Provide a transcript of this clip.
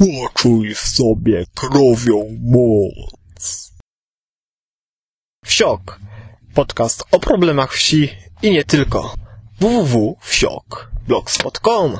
Poczuj w sobie krowią moc. Wsiok. Podcast o problemach wsi i nie tylko. www.wsiok.blogspot.com